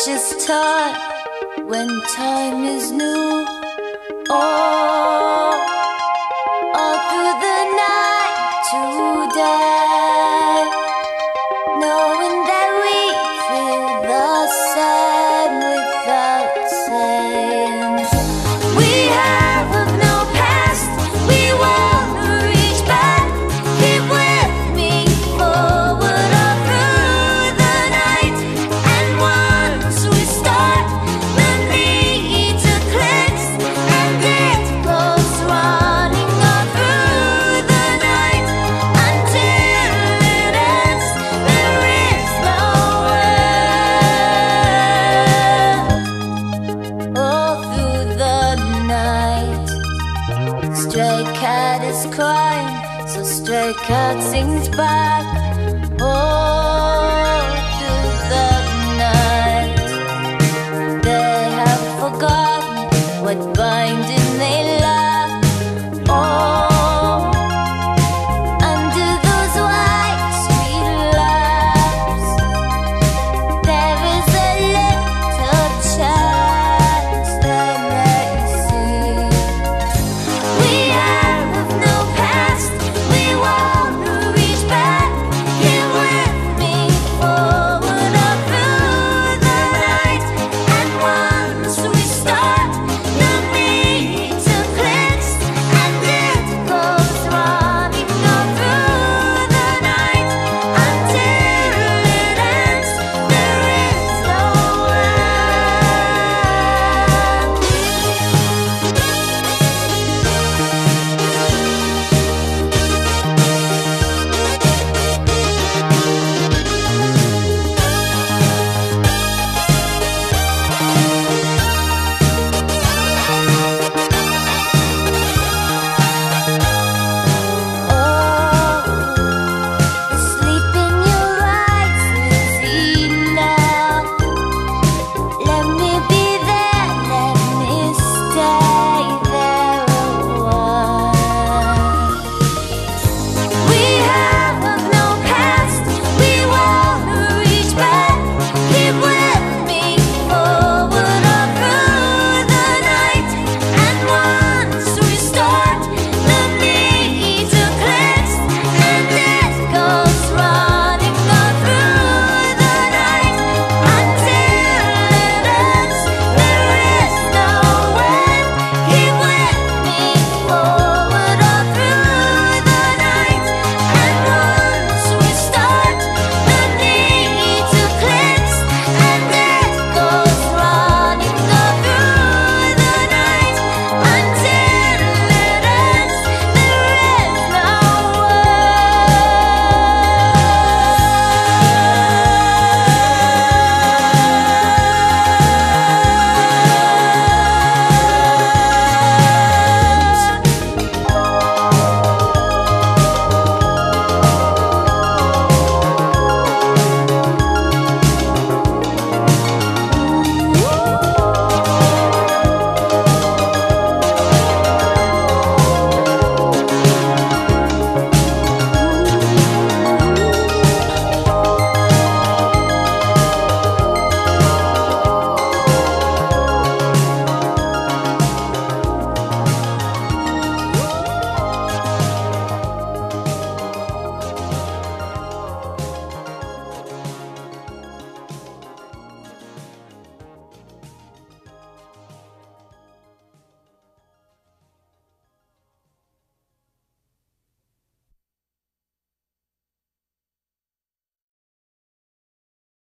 precious time when time is new. is crying, so stray cat sings back all through the night. They have forgotten what binding.